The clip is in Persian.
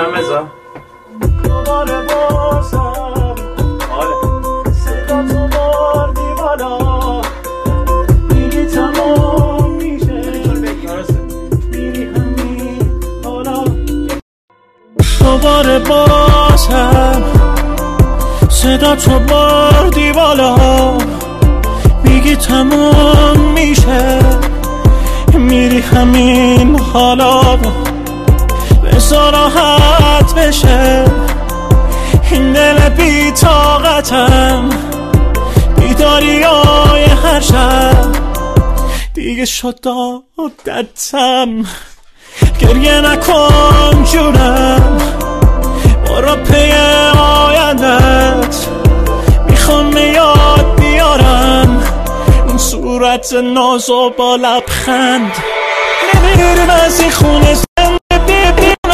چند بذار. دوباره بازم. آره. صدا تو بردی بالا. میگی تمام میشه. میری همین حالا دوباره بازم. صدا تو بردی بالا. میگی تمام میشه. میری همین حالا. بزا راحت بشه. این دل بی طاقتم. بیداری های هر شب. دیگه شد عادتم گریه نکن جونم. برو پی آیندت. می‌خوام یاد بیارم. اون صورت ناز و با لبخند. نمیریم از این خونه